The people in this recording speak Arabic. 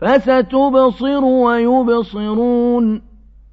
فستبصر ويبصرون.